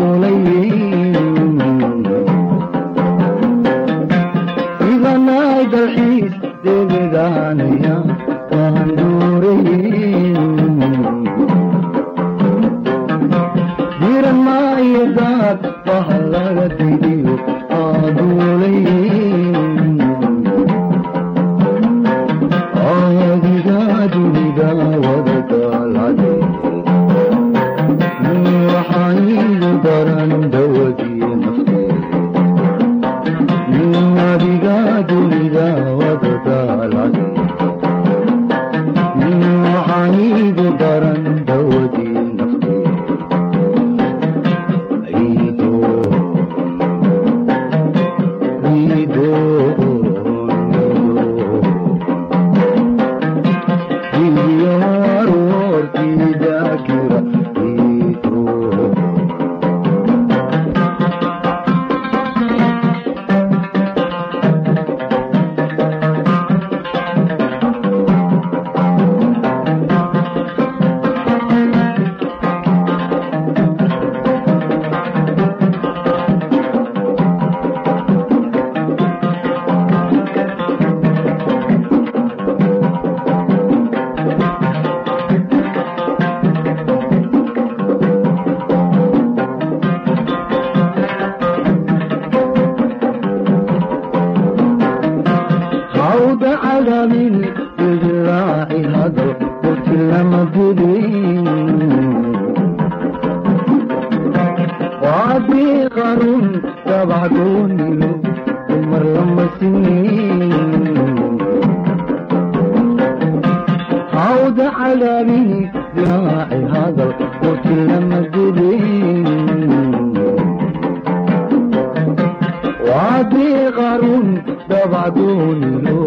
மூல ولدي وجراحي هدو قلت لما بدي وعدي غرون تبعتوني عمر لما سنين عود على مني جراحي هدو قلت لما بدي وعدي غرون تبعتوني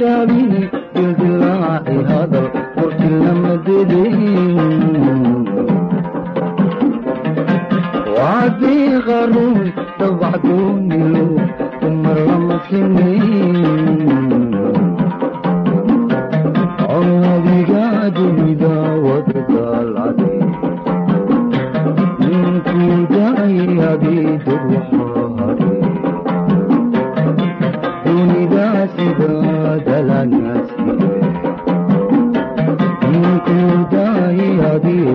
كلامي جلد الواعي هذا القرش وعدي غروني توعدوني